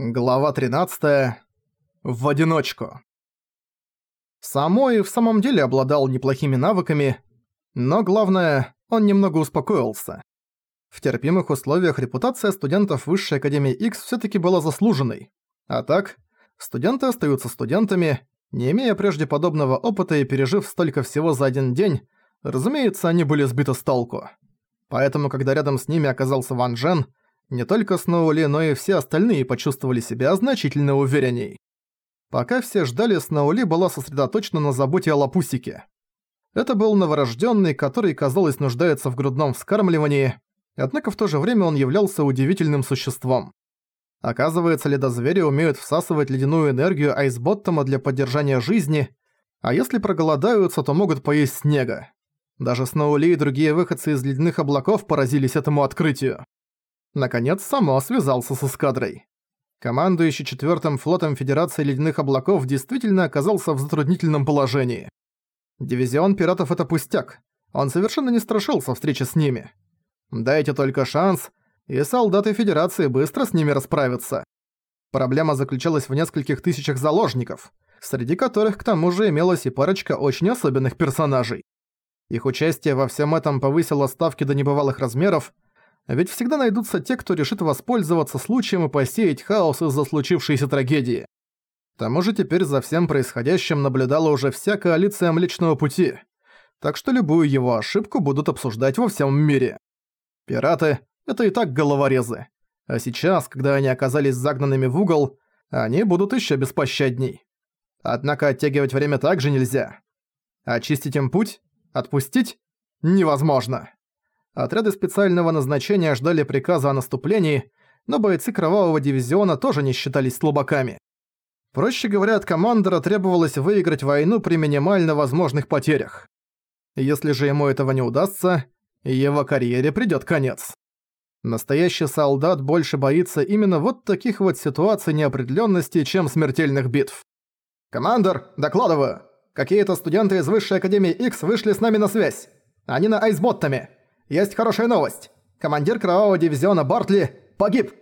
Глава 13. В одиночку. Самой в самом деле обладал неплохими навыками, но главное, он немного успокоился. В терпимых условиях репутация студентов Высшей Академии X всё-таки была заслуженной. А так, студенты остаются студентами, не имея прежде подобного опыта и пережив столько всего за один день, разумеется, они были сбиты с толку. Поэтому, когда рядом с ними оказался Ван Джен, не только Сноули, но и все остальные почувствовали себя значительно уверенней. Пока все ждали, Сноули была сосредоточена на заботе о Лапусике. Это был новорожденный, который, казалось, нуждается в грудном вскармливании, однако в то же время он являлся удивительным существом. Оказывается, ледозвери умеют всасывать ледяную энергию айсботтома для поддержания жизни, а если проголодаются, то могут поесть снега. Даже Сноули и другие выходцы из ледяных облаков поразились этому открытию наконец само связался с эскадрой. Командующий четвертым флотом Федерации Ледяных Облаков действительно оказался в затруднительном положении. Дивизион пиратов — это пустяк. Он совершенно не страшился встречи с ними. Дайте только шанс, и солдаты Федерации быстро с ними расправятся. Проблема заключалась в нескольких тысячах заложников, среди которых к тому же имелась и парочка очень особенных персонажей. Их участие во всем этом повысило ставки до небывалых размеров, ведь всегда найдутся те, кто решит воспользоваться случаем и посеять хаос из-за случившейся трагедии. К тому же теперь за всем происходящим наблюдала уже вся коалиция Млечного Пути, так что любую его ошибку будут обсуждать во всем мире. Пираты — это и так головорезы. А сейчас, когда они оказались загнанными в угол, они будут еще беспощадней. Однако оттягивать время также нельзя. Очистить им путь? Отпустить? Невозможно. Отряды специального назначения ждали приказа о наступлении, но бойцы Кровавого дивизиона тоже не считались слабаками. Проще говоря, от командора требовалось выиграть войну при минимально возможных потерях. Если же ему этого не удастся, его карьере придёт конец. Настоящий солдат больше боится именно вот таких вот ситуаций неопределённости, чем смертельных битв. «Командор, докладываю! Какие-то студенты из Высшей Академии X вышли с нами на связь. Они на айсботтами. Есть хорошая новость. Командир Кровавого дивизиона Бартли погиб!»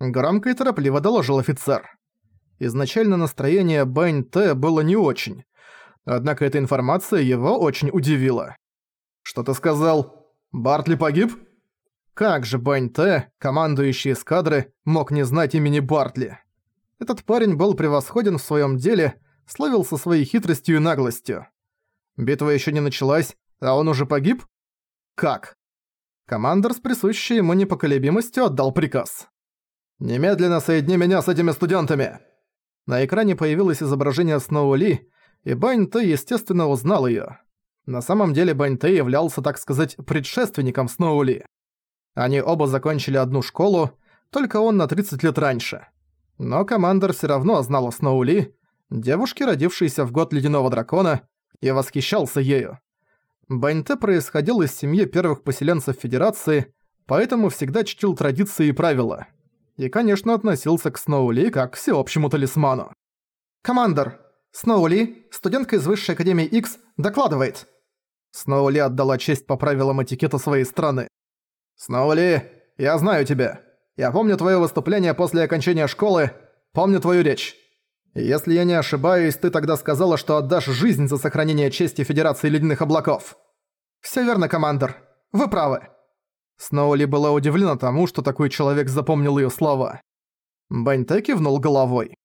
Громко и торопливо доложил офицер. Изначально настроение Бэнь Т было не очень. Однако эта информация его очень удивила. «Что ты сказал? Бартли погиб?» Как же Бэнь Т, командующий эскадры, мог не знать имени Бартли? Этот парень был превосходен в своем деле, славился своей хитростью и наглостью. Битва еще не началась, а он уже погиб? Как? Командор с присущей ему непоколебимостью отдал приказ. «Немедленно соедини меня с этими студентами!» На экране появилось изображение Сноу Ли, и Бань Тэ, естественно, узнал её. На самом деле Бань Тэ являлся, так сказать, предшественником Сноу Ли. Они оба закончили одну школу, только он на 30 лет раньше. Но командор всё равно знал о Сноу Ли, девушке, родившейся в год Ледяного Дракона, и восхищался ею. Баньте происходил из семьи первых поселенцев Федерации, поэтому всегда чтил традиции и правила. И, конечно, относился к Сноули как к всеобщему талисману. «Командор, Сноули, студентка из Высшей Академии X, докладывает!» Сноули отдала честь по правилам этикета своей страны. «Сноули, я знаю тебя. Я помню твое выступление после окончания школы, помню твою речь. Если я не ошибаюсь, ты тогда сказала, что отдашь жизнь за сохранение чести Федерации Ледяных Облаков. Всё верно, командор. Вы правы. Сноули была удивлена тому, что такой человек запомнил её слова. Баньте кивнул головой.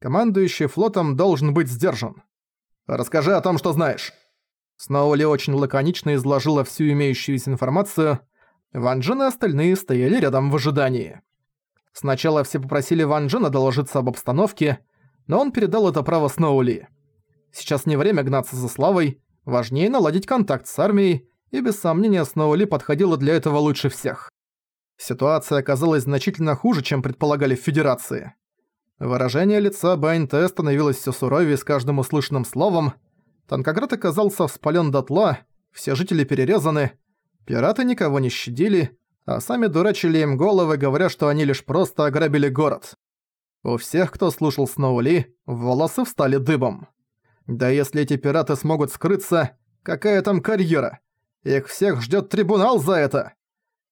Командующий флотом должен быть сдержан. «Расскажи о том, что знаешь». Сноули очень лаконично изложила всю имеющуюся информацию. Ван Джен и остальные стояли рядом в ожидании. Сначала все попросили Ван Джена доложиться об обстановке, но он передал это право Сноули. Сейчас не время гнаться за славой, важнее наладить контакт с армией, и без сомнения Сноули подходила для этого лучше всех. Ситуация оказалась значительно хуже, чем предполагали в Федерации. Выражение лица Байн-Т становилось все суровее с каждым услышанным словом, Танкоград оказался вспален дотла, все жители перерезаны, пираты никого не щадили, а сами дурачили им головы, говоря, что они лишь просто ограбили город. У всех, кто слушал Сноули, волосы встали дыбом. Да если эти пираты смогут скрыться, какая там карьера? Их всех ждет трибунал за это!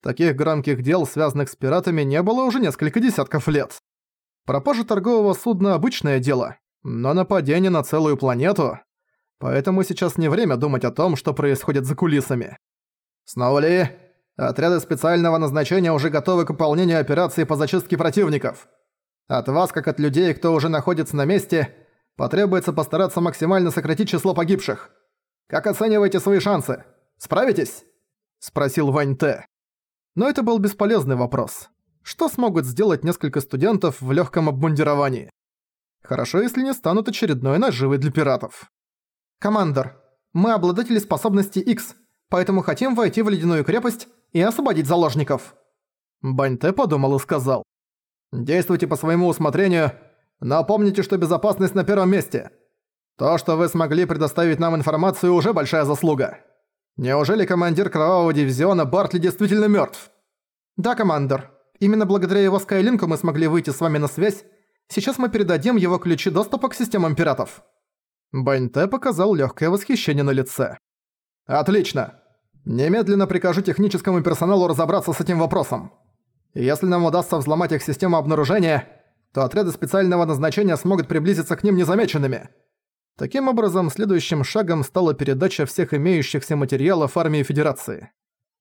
Таких громких дел, связанных с пиратами, не было уже несколько десятков лет. Пропажа торгового судна – обычное дело, но нападение на целую планету... Поэтому сейчас не время думать о том, что происходит за кулисами. Сноули, отряды специального назначения уже готовы к выполнению операции по зачистке противников. От вас, как от людей, кто уже находится на месте, потребуется постараться максимально сократить число погибших. Как оцениваете свои шансы? Справитесь?» – спросил Вань Тэ. Но это был бесполезный вопрос. Что смогут сделать несколько студентов в легком обмундировании? Хорошо, если не станут очередной наживой для пиратов. «Командор, мы обладатели способности X, поэтому хотим войти в ледяную крепость и освободить заложников». Баньте подумал и сказал. «Действуйте по своему усмотрению, но помните, что безопасность на первом месте. То, что вы смогли предоставить нам информацию, уже большая заслуга. Неужели командир Кровавого дивизиона Бартли действительно мертв? «Да, командор. Именно благодаря его Скайлинку мы смогли выйти с вами на связь. Сейчас мы передадим его ключи доступа к системам пиратов». Бэньте показал легкое восхищение на лице. «Отлично. Немедленно прикажу техническому персоналу разобраться с этим вопросом. Если нам удастся взломать их систему обнаружения, то отряды специального назначения смогут приблизиться к ним незамеченными». Таким образом, следующим шагом стала передача всех имеющихся материалов армии Федерации.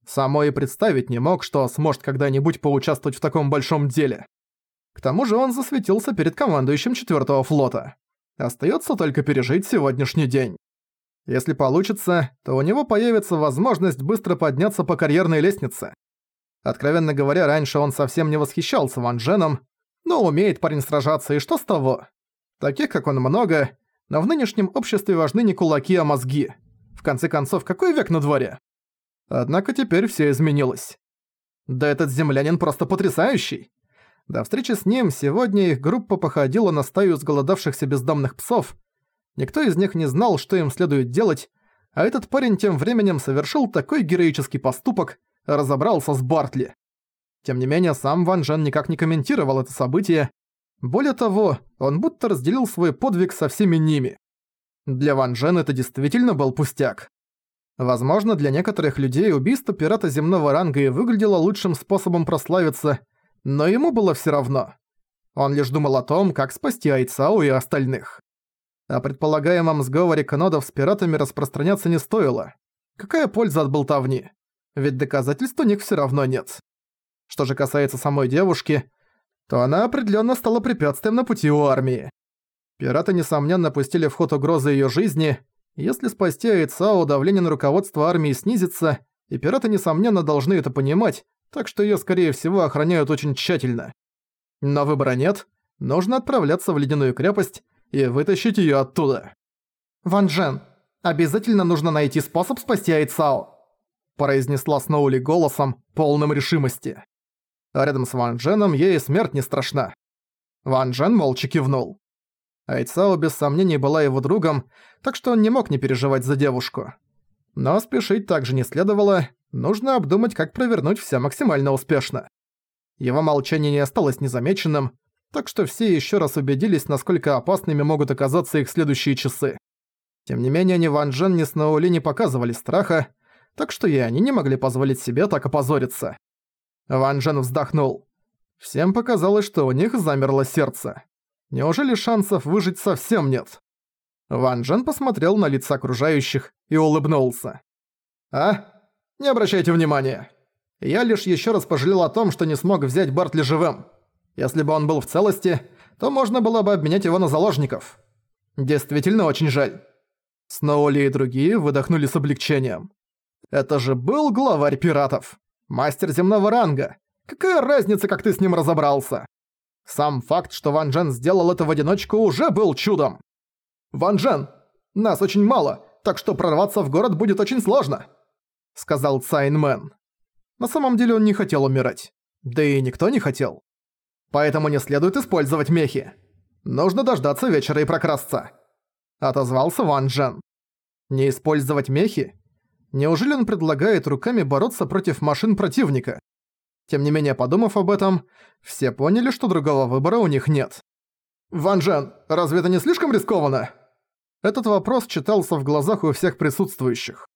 Само и представить не мог, что сможет когда-нибудь поучаствовать в таком большом деле. К тому же он засветился перед командующим 4 флота. Остаётся только пережить сегодняшний день. Если получится, то у него появится возможность быстро подняться по карьерной лестнице. Откровенно говоря, раньше он совсем не восхищался Ван Дженом, но умеет парень сражаться, и что с того? Таких, как он, много, но в нынешнем обществе важны не кулаки, а мозги. В конце концов, какой век на дворе? Однако теперь все изменилось. Да этот землянин просто потрясающий. До встречи с ним сегодня их группа походила на стаю сголодавшихся бездомных псов. Никто из них не знал, что им следует делать, а этот парень тем временем совершил такой героический поступок, разобрался с Бартли. Тем не менее, сам Ван Жен никак не комментировал это событие, более того, он будто разделил свой подвиг со всеми ними. Для Ван Джен это действительно был пустяк. Возможно, для некоторых людей убийство пирата земного ранга и выглядело лучшим способом прославиться, но ему было всё равно. Он лишь думал о том, как спасти Айцао и остальных. О предполагаемом сговоре канодов с пиратами распространяться не стоило. Какая польза от болтовни? Ведь доказательств у них всё равно нет. Что же касается самой девушки, то она определенно стала препятствием на пути у армии. Пираты, несомненно, пустили в ход угрозы ее жизни. Если спасти Айцао, давление на руководство армии снизится, и пираты, несомненно, должны это понимать, так что ее, скорее всего, охраняют очень тщательно. Но выбора нет, нужно отправляться в Ледяную крепость и вытащить ее оттуда. «Ван Джен, обязательно нужно найти способ спасти Айцао», произнесла Сноули голосом, полным решимости а рядом с Ван Дженом ей смерть не страшна. Ван Джен молча кивнул. Айцао без сомнений была его другом, так что он не мог не переживать за девушку. Но спешить также не следовало, нужно обдумать, как провернуть все максимально успешно. Его молчание не осталось незамеченным, так что все еще раз убедились, насколько опасными могут оказаться их следующие часы. Тем не менее, ни Ван Джен, ни Сноули не показывали страха, так что и они не могли позволить себе так опозориться. Ван Джен вздохнул. Всем показалось, что у них замерло сердце. Неужели шансов выжить совсем нет? Ван Джен посмотрел на лица окружающих и улыбнулся. «А? Не обращайте внимания. Я лишь ещё раз пожалел о том, что не смог взять Бартли живым. Если бы он был в целости, то можно было бы обменять его на заложников. Действительно очень жаль». Сноули и другие выдохнули с облегчением. Это же был главарь пиратов. Мастер земного ранга. Какая разница, как ты с ним разобрался? Сам факт, что Ван Джен сделал это в одиночку, уже был чудом. «Ван Джен, нас очень мало, так что прорваться в город будет очень сложно», — сказал Цайн Мэн. На самом деле он не хотел умирать. Да и никто не хотел. Поэтому не следует использовать мехи. Нужно дождаться вечера и прокрасться. Отозвался Ван Джен. Не использовать мехи? Неужели он предлагает руками бороться против машин противника? Тем не менее, подумав об этом, все поняли, что другого выбора у них нет. «Ван Джен, разве это не слишком рискованно?» Этот вопрос читался в глазах у всех присутствующих.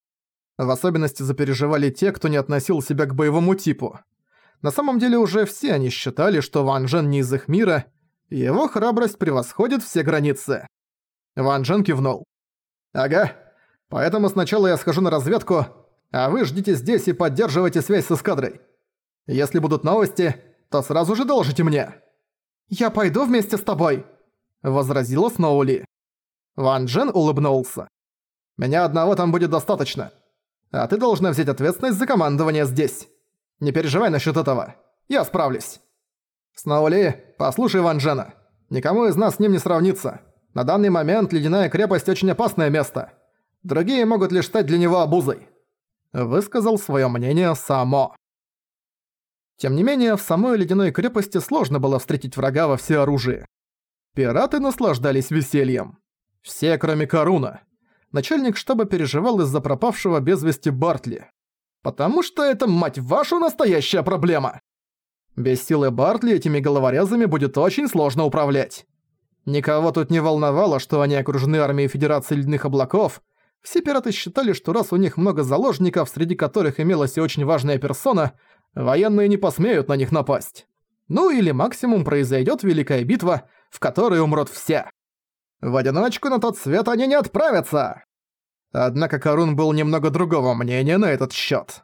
В особенности запереживали те, кто не относил себя к боевому типу. На самом деле уже все они считали, что Ван Джен не из их мира, Его храбрость превосходит все границы. Ван Джен кивнул. «Ага. Поэтому сначала я схожу на разведку, а вы ждите здесь и поддерживайте связь с эскадрой. Если будут новости, то сразу же доложите мне». «Я пойду вместе с тобой», — возразила Сноули. Ван Джен улыбнулся. «Меня одного там будет достаточно. А ты должна взять ответственность за командование здесь. Не переживай насчет этого. Я справлюсь». «Сноули, послушай Ван Джена. Никому из нас с ним не сравнится. На данный момент Ледяная крепость очень опасное место. Другие могут лишь стать для него обузой». Высказал свое мнение Само. Тем не менее, в самой Ледяной крепости сложно было встретить врага во всеоружии. Пираты наслаждались весельем. Все, кроме Каруна. Начальник штаба переживал из-за пропавшего без вести Бартли. Потому что это, мать вашу, настоящая проблема! Без силы Бартли этими головорезами будет очень сложно управлять. Никого тут не волновало, что они окружены армией Федерации Ледяных Облаков. Все пираты считали, что раз у них много заложников, среди которых имелась и очень важная персона, военные не посмеют на них напасть. Ну или максимум произойдет великая битва, в которой умрут все. В одиночку на тот свет они не отправятся. Однако Карун был немного другого мнения на этот счет.